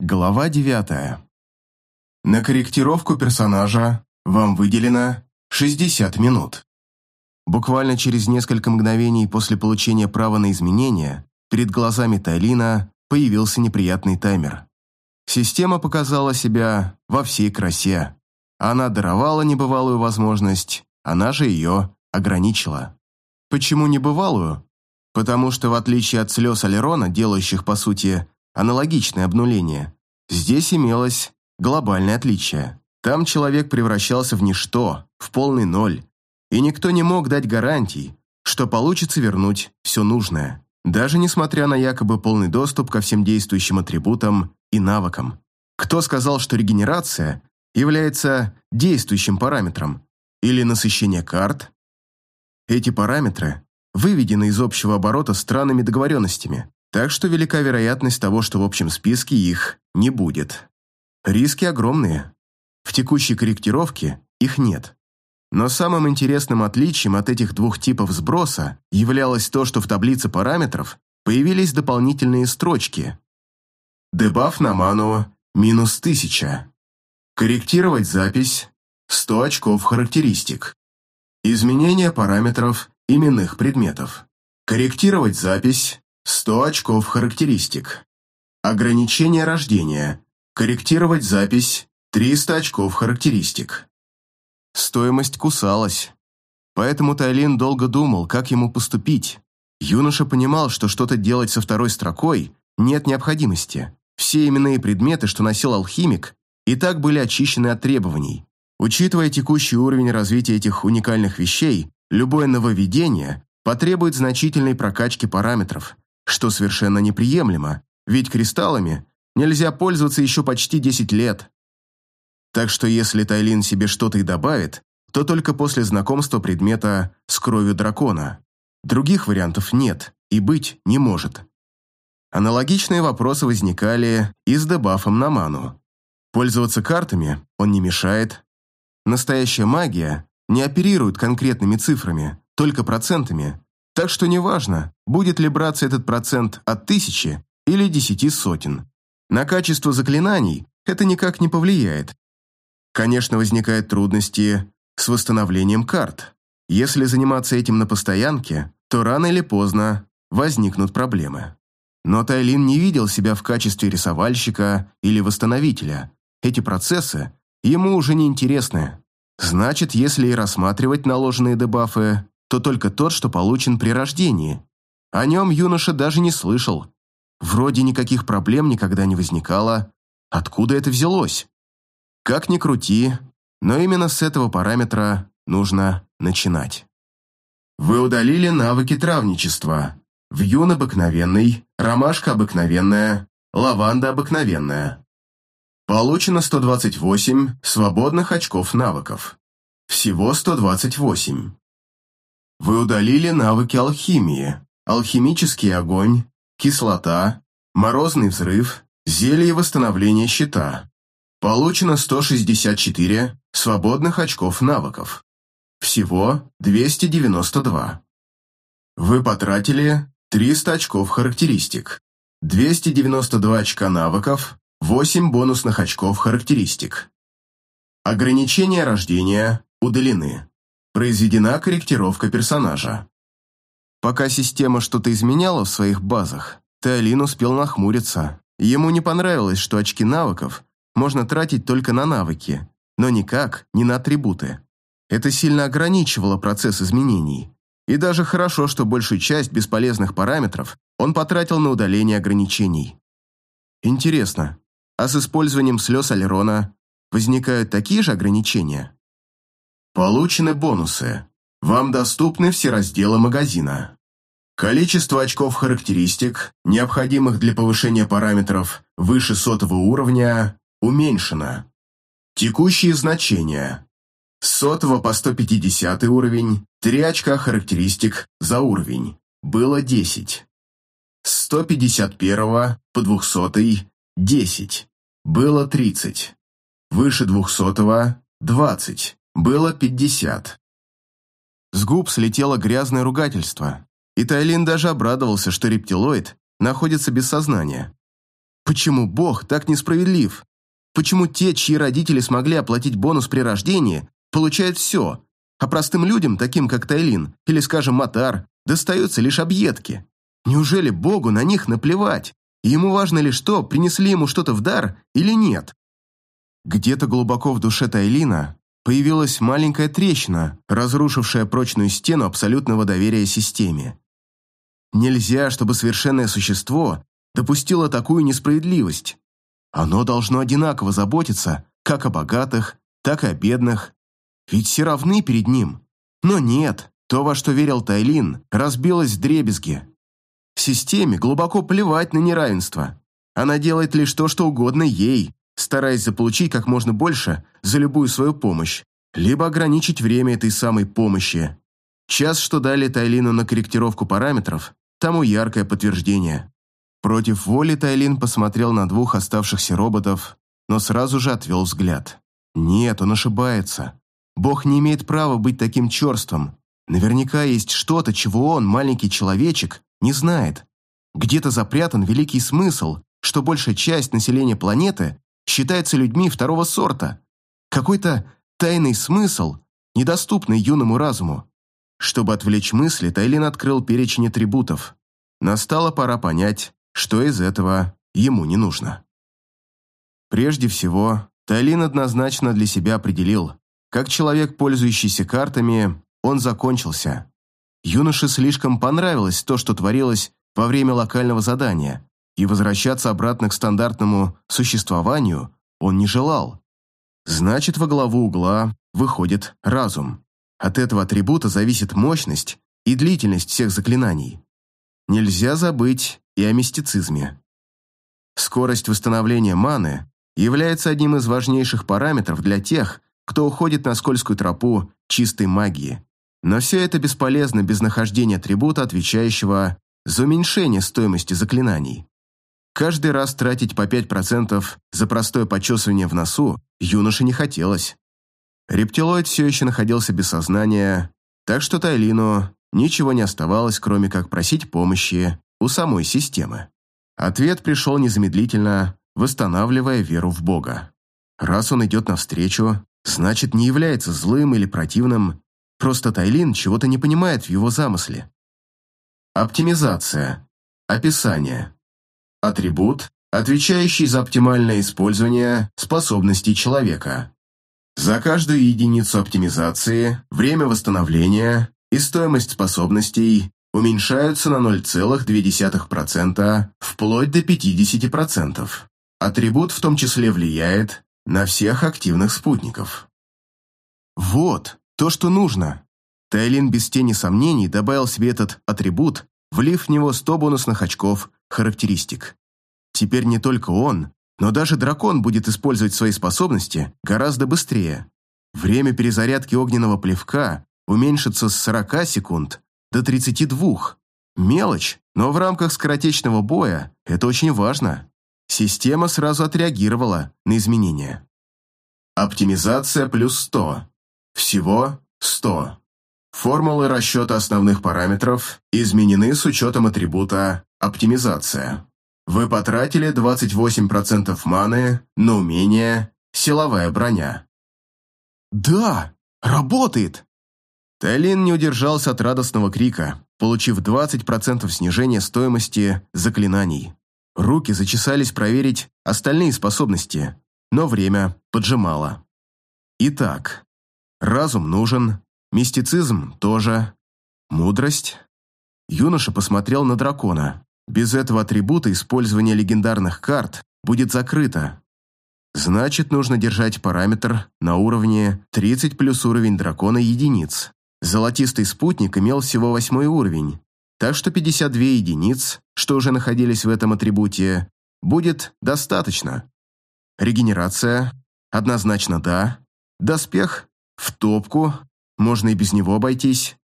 Глава 9. На корректировку персонажа вам выделено 60 минут. Буквально через несколько мгновений после получения права на изменения перед глазами Тайлина появился неприятный таймер. Система показала себя во всей красе. Она даровала небывалую возможность, она же ее ограничила. Почему небывалую? Потому что, в отличие от слез Алерона, делающих, по сути, аналогичное обнуление, здесь имелось глобальное отличие. Там человек превращался в ничто, в полный ноль, и никто не мог дать гарантий, что получится вернуть все нужное, даже несмотря на якобы полный доступ ко всем действующим атрибутам и навыкам. Кто сказал, что регенерация является действующим параметром или насыщение карт? Эти параметры выведены из общего оборота странными договоренностями, так что велика вероятность того, что в общем списке их не будет. Риски огромные. В текущей корректировке их нет. Но самым интересным отличием от этих двух типов сброса являлось то, что в таблице параметров появились дополнительные строчки. Дебаф на ману минус 1000. Корректировать запись 100 очков характеристик. Изменение параметров именных предметов. Корректировать запись 100 очков характеристик. Ограничение рождения. Корректировать запись 300 очков характеристик. Стоимость кусалась. Поэтому Тайлин долго думал, как ему поступить. Юноша понимал, что что-то делать со второй строкой нет необходимости. Все именные предметы, что носил алхимик, и так были очищены от требований. Учитывая текущий уровень развития этих уникальных вещей, любое нововведение потребует значительной прокачки параметров – что совершенно неприемлемо, ведь кристаллами нельзя пользоваться еще почти 10 лет. Так что если Тайлин себе что-то и добавит, то только после знакомства предмета с кровью дракона. Других вариантов нет и быть не может. Аналогичные вопросы возникали и с дебафом на ману. Пользоваться картами он не мешает. Настоящая магия не оперирует конкретными цифрами, только процентами, так что неважно, будет ли браться этот процент от тысячи или десяти сотен. На качество заклинаний это никак не повлияет. Конечно, возникают трудности с восстановлением карт. Если заниматься этим на постоянке, то рано или поздно возникнут проблемы. Но Тайлин не видел себя в качестве рисовальщика или восстановителя. Эти процессы ему уже не интересны. Значит, если и рассматривать наложенные дебафы, то только тот, что получен при рождении. О нем юноша даже не слышал. Вроде никаких проблем никогда не возникало. Откуда это взялось? Как ни крути, но именно с этого параметра нужно начинать. Вы удалили навыки травничества. Вьюн обыкновенный, ромашка обыкновенная, лаванда обыкновенная. Получено 128 свободных очков навыков. Всего 128. Вы удалили навыки алхимии, алхимический огонь, кислота, морозный взрыв, зелье восстановления щита. Получено 164 свободных очков навыков. Всего 292. Вы потратили 300 очков характеристик, 292 очка навыков, 8 бонусных очков характеристик. Ограничения рождения удалены. Произведена корректировка персонажа. Пока система что-то изменяла в своих базах, Теолин успел нахмуриться. Ему не понравилось, что очки навыков можно тратить только на навыки, но никак не на атрибуты. Это сильно ограничивало процесс изменений. И даже хорошо, что большую часть бесполезных параметров он потратил на удаление ограничений. Интересно, а с использованием слез Алерона возникают такие же ограничения? Получены бонусы. Вам доступны все разделы магазина. Количество очков характеристик, необходимых для повышения параметров выше сотого уровня, уменьшено. Текущие значения. С сотого по 150 уровень, 3 очка характеристик за уровень, было 10. С 151 по 200 – 10, было 30. Выше 200 – 20. Было пятьдесят. С губ слетело грязное ругательство, и Тайлин даже обрадовался, что рептилоид находится без сознания. Почему Бог так несправедлив? Почему те, чьи родители смогли оплатить бонус при рождении, получают все, а простым людям, таким как Тайлин или, скажем, Матар, достаются лишь объедки? Неужели Богу на них наплевать? И ему важно лишь то, принесли ему что-то в дар или нет? Где-то глубоко в душе Тайлина появилась маленькая трещина, разрушившая прочную стену абсолютного доверия системе. Нельзя, чтобы совершенное существо допустило такую несправедливость. Оно должно одинаково заботиться как о богатых, так и о бедных. Ведь все равны перед ним. Но нет, то, во что верил Тайлин, разбилось в дребезги. Системе глубоко плевать на неравенство. Она делает лишь то, что угодно ей, стараясь заполучить как можно больше за любую свою помощь, либо ограничить время этой самой помощи. Час, что дали Тайлину на корректировку параметров, тому яркое подтверждение. Против воли Тайлин посмотрел на двух оставшихся роботов, но сразу же отвел взгляд. Нет, он ошибается. Бог не имеет права быть таким черством. Наверняка есть что-то, чего он, маленький человечек, не знает. Где-то запрятан великий смысл, что большая часть населения планеты считается людьми второго сорта. Какой-то тайный смысл, недоступный юному разуму. Чтобы отвлечь мысли, Тайлин открыл перечень атрибутов. Настала пора понять, что из этого ему не нужно. Прежде всего, Тайлин однозначно для себя определил, как человек, пользующийся картами, он закончился. Юноше слишком понравилось то, что творилось во время локального задания, и возвращаться обратно к стандартному существованию он не желал. Значит, во главу угла выходит разум. От этого атрибута зависит мощность и длительность всех заклинаний. Нельзя забыть и о мистицизме. Скорость восстановления маны является одним из важнейших параметров для тех, кто уходит на скользкую тропу чистой магии. Но все это бесполезно без нахождения атрибута, отвечающего за уменьшение стоимости заклинаний. Каждый раз тратить по 5% за простое почесывание в носу юноше не хотелось. Рептилоид все еще находился без сознания, так что Тайлину ничего не оставалось, кроме как просить помощи у самой системы. Ответ пришел незамедлительно, восстанавливая веру в Бога. Раз он идет навстречу, значит, не является злым или противным, Просто Тайлин чего-то не понимает в его замысле. Оптимизация. Описание. Атрибут, отвечающий за оптимальное использование способностей человека. За каждую единицу оптимизации время восстановления и стоимость способностей уменьшаются на 0,2% вплоть до 50%. Атрибут в том числе влияет на всех активных спутников. Вот, то, что нужно. Тайлин без тени сомнений добавил себе этот атрибут, влив в него 100 бонусных очков характеристик. Теперь не только он, но даже дракон будет использовать свои способности гораздо быстрее. Время перезарядки огненного плевка уменьшится с 40 секунд до 32. Мелочь, но в рамках скоротечного боя это очень важно. Система сразу отреагировала на изменения. Оптимизация плюс 100. Всего 100. Формулы расчета основных параметров изменены с учетом атрибута «Оптимизация». Вы потратили 28% маны на умение «Силовая броня». «Да, работает!» Тайлин не удержался от радостного крика, получив 20% снижения стоимости заклинаний. Руки зачесались проверить остальные способности, но время поджимало. Итак, Разум нужен, мистицизм тоже, мудрость. Юноша посмотрел на дракона. Без этого атрибута использование легендарных карт будет закрыто. Значит, нужно держать параметр на уровне 30 плюс уровень дракона единиц. Золотистый спутник имел всего восьмой уровень, так что 52 единиц, что уже находились в этом атрибуте, будет достаточно. Регенерация? Однозначно да. Доспех? В топку, можно и без него обойтись.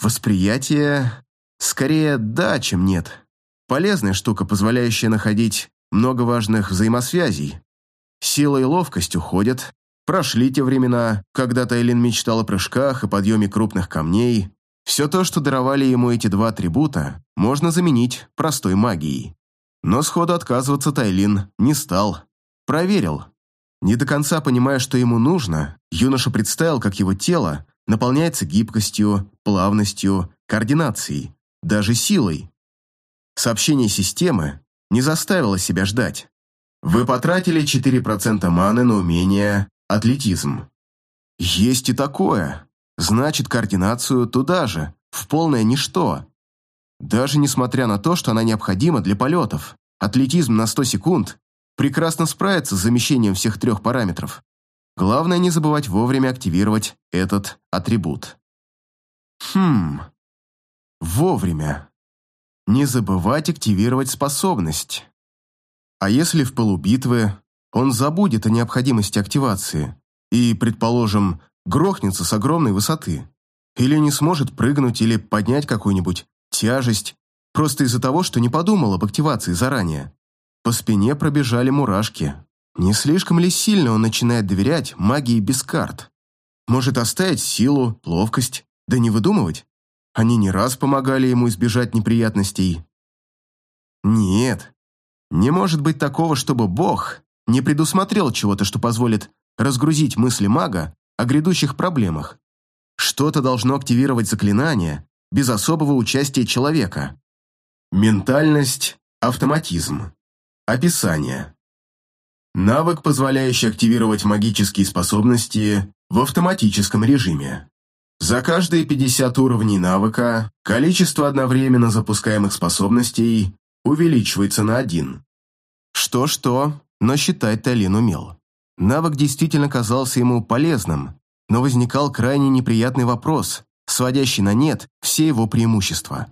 Восприятие, скорее да, чем нет. Полезная штука, позволяющая находить много важных взаимосвязей. Сила и ловкость уходят. Прошли те времена, когда Тайлин мечтал о прыжках и подъеме крупных камней. Все то, что даровали ему эти два атрибута, можно заменить простой магией. Но сходу отказываться Тайлин не стал. Проверил. Не до конца понимая, что ему нужно, юноша представил, как его тело наполняется гибкостью, плавностью, координацией, даже силой. Сообщение системы не заставило себя ждать. Вы потратили 4% маны на умение атлетизм. Есть и такое. Значит, координацию туда же, в полное ничто. Даже несмотря на то, что она необходима для полетов, атлетизм на 100 секунд прекрасно справится с замещением всех трех параметров. Главное не забывать вовремя активировать этот атрибут. Хм. Вовремя. Не забывать активировать способность. А если в полубитвы он забудет о необходимости активации и, предположим, грохнется с огромной высоты? Или не сможет прыгнуть или поднять какую-нибудь тяжесть, просто из-за того, что не подумал об активации заранее. По спине пробежали мурашки. Не слишком ли сильно он начинает доверять магии без карт? Может оставить силу, ловкость, да не выдумывать? Они не раз помогали ему избежать неприятностей. Нет, не может быть такого, чтобы Бог не предусмотрел чего-то, что позволит разгрузить мысли мага о грядущих проблемах. Что-то должно активировать заклинание, без особого участия человека. Ментальность, автоматизм. Описание. Навык, позволяющий активировать магические способности в автоматическом режиме. За каждые 50 уровней навыка количество одновременно запускаемых способностей увеличивается на один. Что-что, но считать Талин умел. Навык действительно казался ему полезным, но возникал крайне неприятный вопрос, сводящий на нет все его преимущества.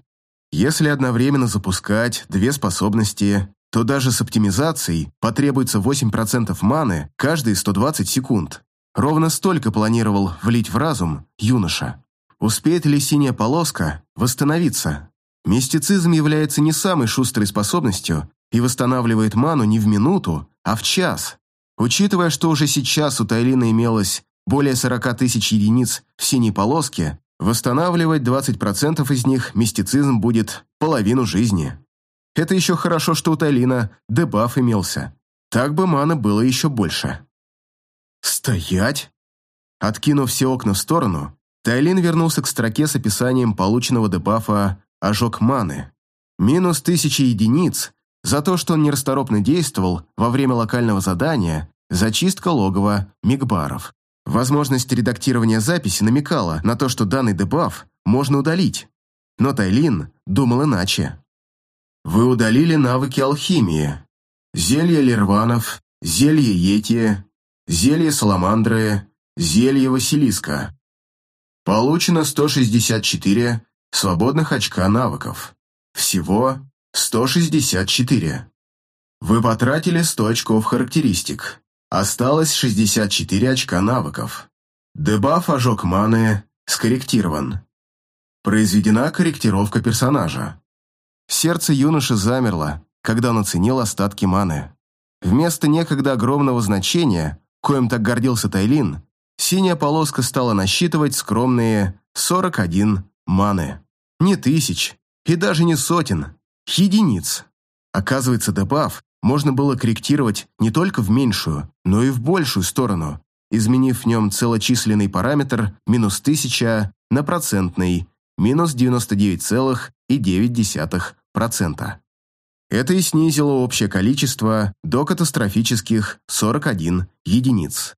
Если одновременно запускать две способности, то даже с оптимизацией потребуется 8% маны каждые 120 секунд. Ровно столько планировал влить в разум юноша. Успеет ли синяя полоска восстановиться? Мистицизм является не самой шустрой способностью и восстанавливает ману не в минуту, а в час. Учитывая, что уже сейчас у Тайлина имелось более 40 тысяч единиц в синей полоске, Восстанавливать 20% из них мистицизм будет половину жизни. Это еще хорошо, что у Тайлина дебаф имелся. Так бы маны было еще больше. «Стоять!» Откинув все окна в сторону, Тайлин вернулся к строке с описанием полученного дебафа «Ожог маны». Минус тысячи единиц за то, что он нерасторопно действовал во время локального задания «Зачистка логова Мигбаров». Возможность редактирования записи намекала на то, что данный дебаф можно удалить, но Тайлин думал иначе. Вы удалили навыки алхимии. Зелье лерванов, зелье йети, зелье саламандры, зелье василиска. Получено 164 свободных очка навыков. Всего 164. Вы потратили 100 очков характеристик. Осталось 64 очка навыков. Дебаф ожог маны скорректирован. Произведена корректировка персонажа. Сердце юноши замерло, когда он оценил остатки маны. Вместо некогда огромного значения, коим так гордился Тайлин, синяя полоска стала насчитывать скромные 41 маны. Не тысяч, и даже не сотен, единиц. Оказывается, дебаф можно было корректировать не только в меньшую, но и в большую сторону, изменив в нем целочисленный параметр минус 1000 на процентный минус 99,9%. Это и снизило общее количество до катастрофических 41 единиц.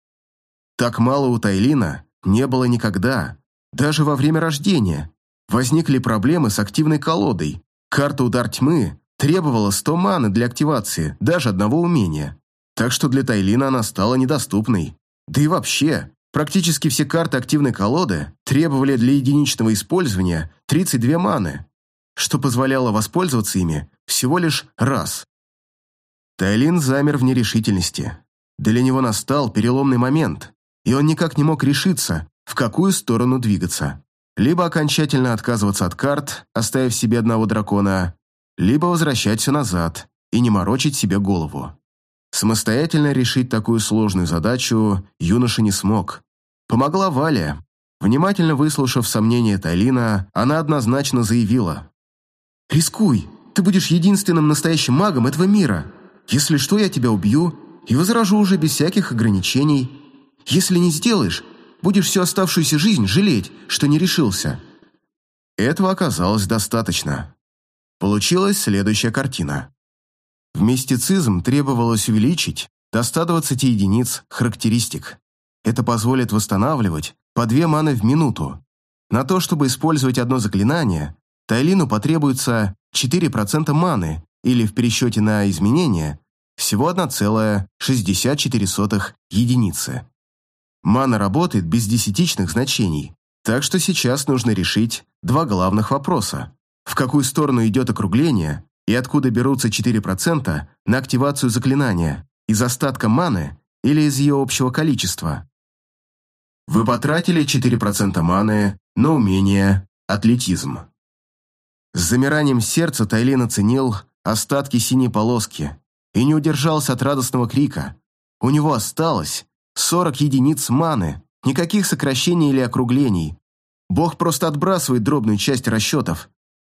Так мало у Тайлина не было никогда, даже во время рождения. Возникли проблемы с активной колодой. Карта «Удар тьмы» требовала 100 маны для активации, даже одного умения. Так что для Тайлина она стала недоступной. Да и вообще, практически все карты активной колоды требовали для единичного использования 32 маны, что позволяло воспользоваться ими всего лишь раз. Тайлин замер в нерешительности. Для него настал переломный момент, и он никак не мог решиться, в какую сторону двигаться. Либо окончательно отказываться от карт, оставив себе одного дракона, либо возвращать все назад и не морочить себе голову. Самостоятельно решить такую сложную задачу юноша не смог. Помогла Валя. Внимательно выслушав сомнения Тайлина, она однозначно заявила. «Рискуй, Ты будешь единственным настоящим магом этого мира. Если что, я тебя убью и возражу уже без всяких ограничений. Если не сделаешь, будешь всю оставшуюся жизнь жалеть, что не решился». Этого оказалось достаточно. Получилась следующая картина. В мистицизм требовалось увеличить до 120 единиц характеристик. Это позволит восстанавливать по две маны в минуту. На то, чтобы использовать одно заклинание, Тайлину потребуется 4% маны, или в пересчете на изменения всего 1,64 единицы. Мана работает без десятичных значений, так что сейчас нужно решить два главных вопроса. В какую сторону идет округление и откуда берутся 4% на активацию заклинания, из остатка маны или из ее общего количества. Вы потратили 4% маны на умение атлетизм. С замиранием сердца Тайлин оценил остатки синей полоски и не удержался от радостного крика. У него осталось 40 единиц маны, никаких сокращений или округлений. Бог просто отбрасывает дробную часть расчетов.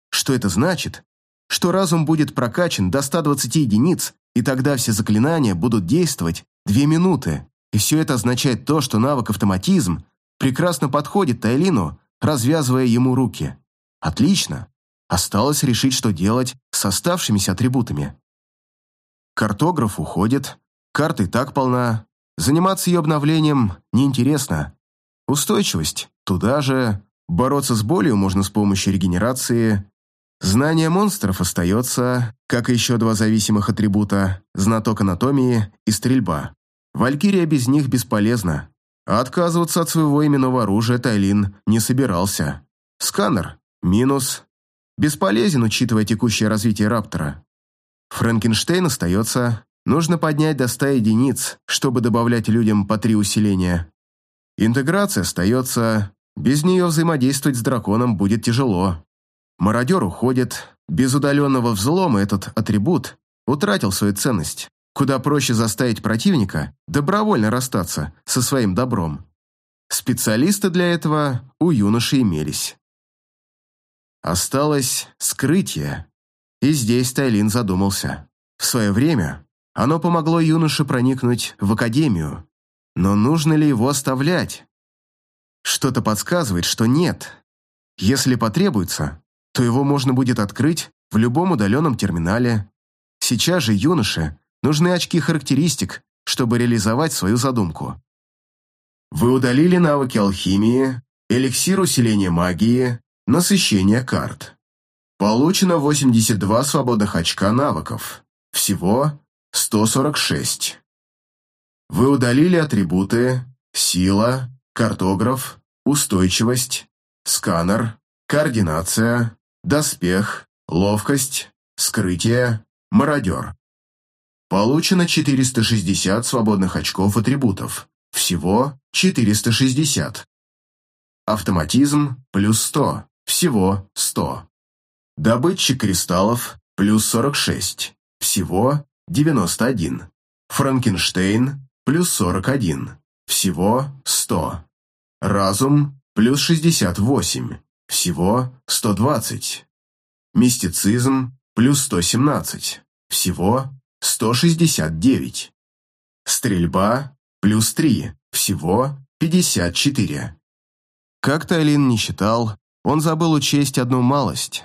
Что это значит? Что разум будет прокачан до 120 единиц, и тогда все заклинания будут действовать 2 минуты. И все это означает то, что навык автоматизм прекрасно подходит Тайлину, развязывая ему руки. Отлично. Осталось решить, что делать с оставшимися атрибутами. Картограф уходит, карта и так полна. Заниматься ее обновлением неинтересно. Устойчивость туда же. Бороться с болью можно с помощью регенерации. Знание монстров остается, как и еще два зависимых атрибута – знаток анатомии и стрельба. Валькирия без них бесполезна. Отказываться от своего именного оружия Тайлин не собирался. Сканер – минус, Бесполезен, учитывая текущее развитие Раптора. Франкенштейн остается. Нужно поднять до 100 единиц, чтобы добавлять людям по три усиления. Интеграция остается. Без нее взаимодействовать с драконом будет тяжело. Мародер уходит. Без удаленного взлома этот атрибут утратил свою ценность. Куда проще заставить противника добровольно расстаться со своим добром. Специалисты для этого у юноши имелись. Осталось скрытие. И здесь Тайлин задумался. В свое время оно помогло юноше проникнуть в академию. Но нужно ли его оставлять? Что-то подсказывает, что нет. Если потребуется, то его можно будет открыть в любом удаленном терминале. Сейчас же юноше нужны очки характеристик, чтобы реализовать свою задумку. Вы удалили навыки алхимии, эликсир усиления магии, Насыщение карт. Получено 82 свободных очка навыков. Всего 146. Вы удалили атрибуты «Сила», «Картограф», «Устойчивость», «Сканер», «Координация», «Доспех», «Ловкость», «Скрытие», «Мародер». Получено 460 свободных очков атрибутов. Всего 460. Автоматизм плюс 100. Всего 100. Добытчик кристаллов плюс 46. Всего 91. Франкенштейн плюс 41. Всего 100. Разум плюс 68. Всего 120. Мистицизм плюс 117. Всего 169. Стрельба плюс 3. Всего 54. Как Тайлин не считал, он забыл учесть одну малость.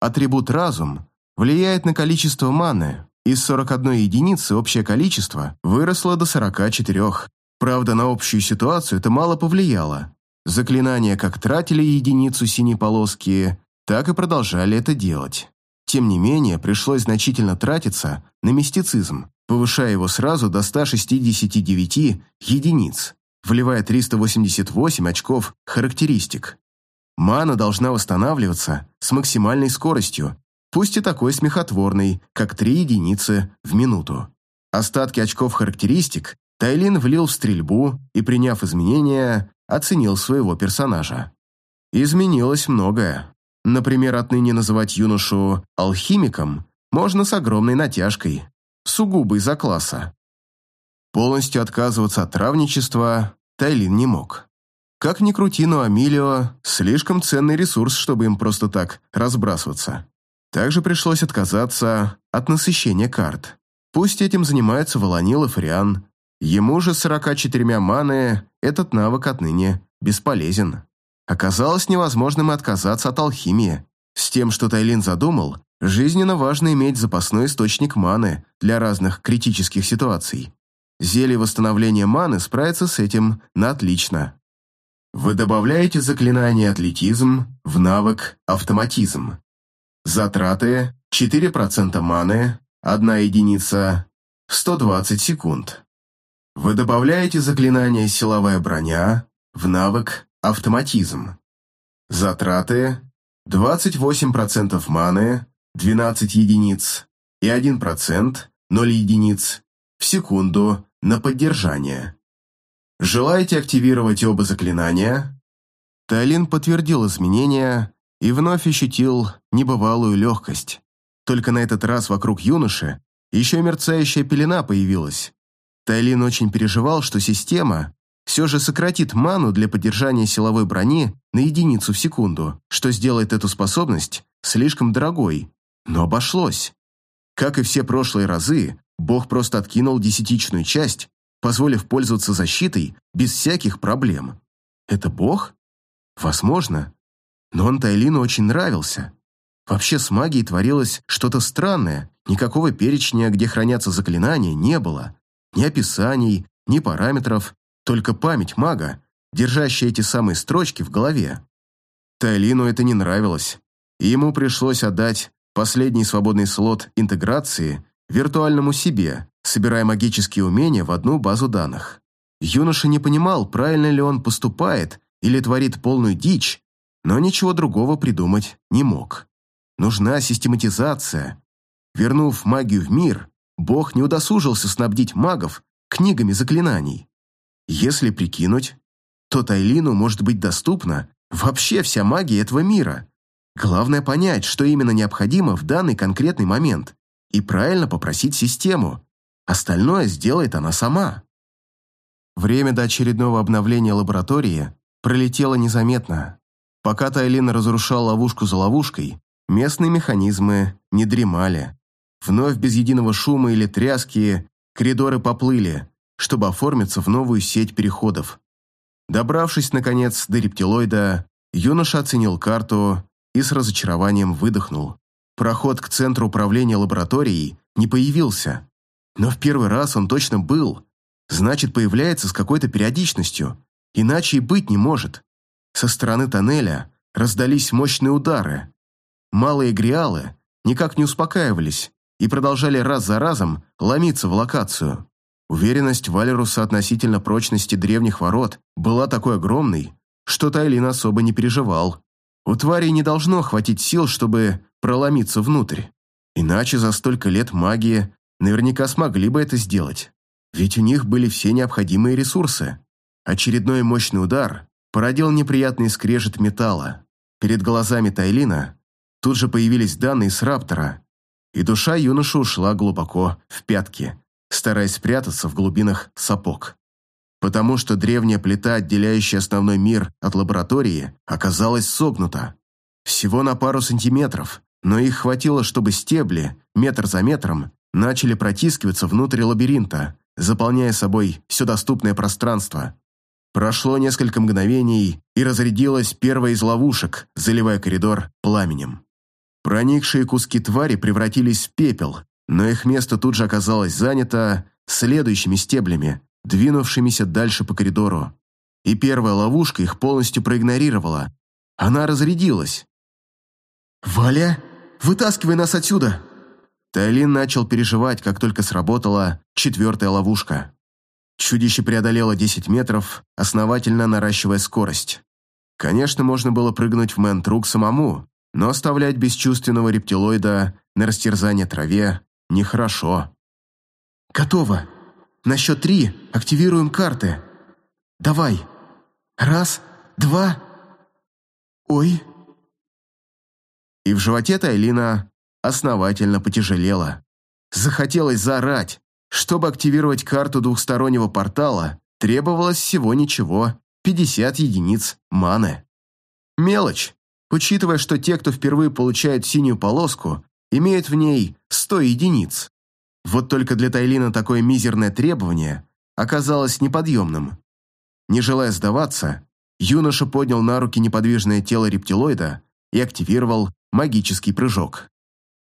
Атрибут «разум» влияет на количество маны. Из 41 единицы общее количество выросло до 44. Правда, на общую ситуацию это мало повлияло. Заклинания как тратили единицу синей полоски, так и продолжали это делать. Тем не менее, пришлось значительно тратиться на мистицизм, повышая его сразу до 169 единиц, вливая 388 очков характеристик. Мана должна восстанавливаться с максимальной скоростью, пусть и такой смехотворной, как 3 единицы в минуту. Остатки очков характеристик Тайлин влил в стрельбу и, приняв изменения, оценил своего персонажа. Изменилось многое. Например, отныне называть юношу алхимиком можно с огромной натяжкой, сугубо из-за класса. Полностью отказываться от травничества Тайлин не мог. Как ни крути, но Амилио – слишком ценный ресурс, чтобы им просто так разбрасываться. Также пришлось отказаться от насыщения карт. Пусть этим занимаются Волонил и Фариан. Ему же 44 маны этот навык отныне бесполезен. Оказалось невозможным отказаться от алхимии. С тем, что Тайлин задумал, жизненно важно иметь запасной источник маны для разных критических ситуаций. Зелье восстановления маны справится с этим на отлично. Вы добавляете заклинание «Атлетизм» в навык «Автоматизм». Затраты 4% маны, 1 единица, 120 секунд. Вы добавляете заклинание «Силовая броня» в навык «Автоматизм». Затраты 28% маны, 12 единиц и 1%, 0 единиц в секунду на поддержание. Желаете активировать оба заклинания? Тайлин подтвердил изменения и вновь ощутил небывалую легкость. Только на этот раз вокруг юноши еще мерцающая пелена появилась. Тайлин очень переживал, что система все же сократит ману для поддержания силовой брони на единицу в секунду, что сделает эту способность слишком дорогой. Но обошлось. Как и все прошлые разы, бог просто откинул десятичную часть, позволив пользоваться защитой без всяких проблем. Это бог? Возможно. Но он Тайлину очень нравился. Вообще с магией творилось что-то странное, никакого перечня, где хранятся заклинания, не было. Ни описаний, ни параметров, только память мага, держащая эти самые строчки в голове. Тайлину это не нравилось, и ему пришлось отдать последний свободный слот интеграции виртуальному себе, собирая магические умения в одну базу данных. Юноша не понимал, правильно ли он поступает или творит полную дичь, но ничего другого придумать не мог. Нужна систематизация. Вернув магию в мир, Бог не удосужился снабдить магов книгами заклинаний. Если прикинуть, то Тайлину может быть доступна вообще вся магия этого мира. Главное понять, что именно необходимо в данный конкретный момент, и правильно попросить систему. Остальное сделает она сама. Время до очередного обновления лаборатории пролетело незаметно. Пока Тайлин разрушал ловушку за ловушкой, местные механизмы не дремали. Вновь без единого шума или тряски коридоры поплыли, чтобы оформиться в новую сеть переходов. Добравшись, наконец, до рептилоида, юноша оценил карту и с разочарованием выдохнул. Проход к центру управления лабораторией не появился. Но в первый раз он точно был. Значит, появляется с какой-то периодичностью. Иначе и быть не может. Со стороны тоннеля раздались мощные удары. Малые гриалы никак не успокаивались и продолжали раз за разом ломиться в локацию. Уверенность Валеруса относительно прочности древних ворот была такой огромной, что Тайлин особо не переживал. У тварей не должно хватить сил, чтобы проломиться внутрь. Иначе за столько лет магии наверняка смогли бы это сделать. Ведь у них были все необходимые ресурсы. Очередной мощный удар породил неприятный скрежет металла. Перед глазами Тайлина тут же появились данные с Раптора, и душа юноши ушла глубоко в пятки, стараясь спрятаться в глубинах сапог. Потому что древняя плита, отделяющая основной мир от лаборатории, оказалась согнута. Всего на пару сантиметров, но их хватило, чтобы стебли, метр за метром, начали протискиваться внутрь лабиринта, заполняя собой все доступное пространство. Прошло несколько мгновений, и разрядилась первая из ловушек, заливая коридор пламенем. Проникшие куски твари превратились в пепел, но их место тут же оказалось занято следующими стеблями, двинувшимися дальше по коридору. И первая ловушка их полностью проигнорировала. Она разрядилась. «Валя, вытаскивай нас отсюда!» Тайлин начал переживать, как только сработала четвертая ловушка. Чудище преодолело 10 метров, основательно наращивая скорость. Конечно, можно было прыгнуть в Мэнтрук самому, но оставлять бесчувственного рептилоида на растерзание траве нехорошо. «Готово. На счет три активируем карты. Давай. Раз, два. Ой». И в животе Тайлина основательно потяжелело. Захотелось заорать, чтобы активировать карту двухстороннего портала, требовалось всего ничего – 50 единиц маны. Мелочь, учитывая, что те, кто впервые получает синюю полоску, имеют в ней 100 единиц. Вот только для Тайлина такое мизерное требование оказалось неподъемным. Не желая сдаваться, юноша поднял на руки неподвижное тело рептилоида и активировал магический прыжок.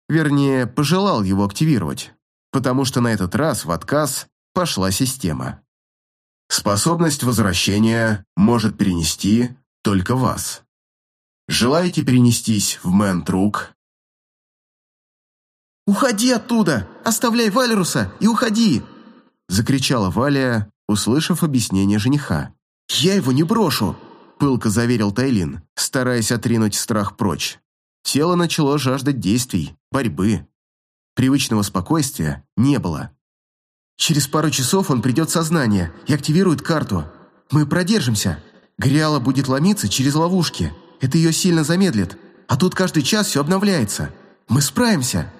Вернее, пожелал его активировать, потому что на этот раз в отказ пошла система. Способность возвращения может перенести только вас. Желаете перенестись в Мэн-Трук? «Уходи оттуда! Оставляй Валеруса и уходи!» Закричала Валя, услышав объяснение жениха. «Я его не брошу!» Пылко заверил Тайлин, стараясь отринуть страх прочь. Тело начало жаждать действий, борьбы. Привычного спокойствия не было. «Через пару часов он придет в сознание и активирует карту. Мы продержимся. Гриала будет ломиться через ловушки. Это ее сильно замедлит. А тут каждый час все обновляется. Мы справимся!»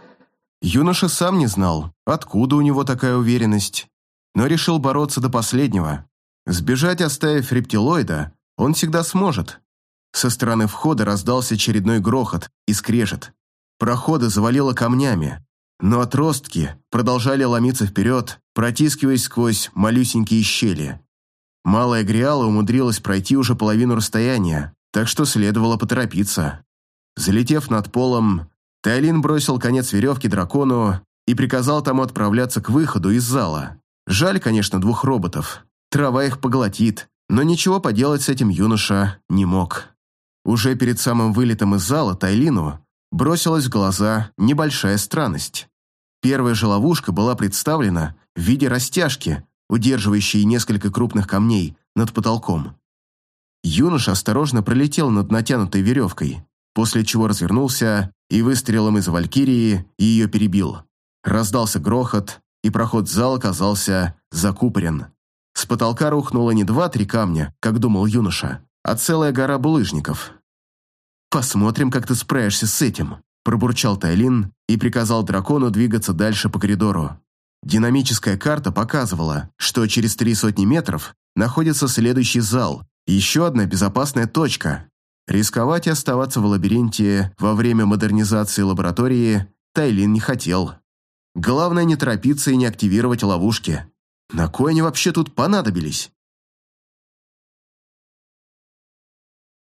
Юноша сам не знал, откуда у него такая уверенность, но решил бороться до последнего. Сбежать, оставив рептилоида, он всегда сможет. Со стороны входа раздался очередной грохот и скрежет. Проходы завалило камнями, но отростки продолжали ломиться вперед, протискиваясь сквозь малюсенькие щели. Малая Гриала умудрилась пройти уже половину расстояния, так что следовало поторопиться. Залетев над полом, Тайлин бросил конец веревки дракону и приказал тому отправляться к выходу из зала. Жаль, конечно, двух роботов. Трава их поглотит, но ничего поделать с этим юноша не мог. Уже перед самым вылетом из зала Тайлину бросилась в глаза небольшая странность. Первая же ловушка была представлена в виде растяжки, удерживающей несколько крупных камней над потолком. Юноша осторожно пролетел над натянутой веревкой, после чего развернулся и выстрелом из Валькирии ее перебил. Раздался грохот, и проход в зал оказался закупорен. С потолка рухнуло не два-три камня, как думал юноша, а целая гора булыжников. «Посмотрим, как ты справишься с этим», – пробурчал Тайлин и приказал дракону двигаться дальше по коридору. Динамическая карта показывала, что через три сотни метров находится следующий зал, еще одна безопасная точка, Рисковать и оставаться в лабиринте во время модернизации лаборатории Тайлин не хотел. Главное не торопиться и не активировать ловушки. На кой они вообще тут понадобились?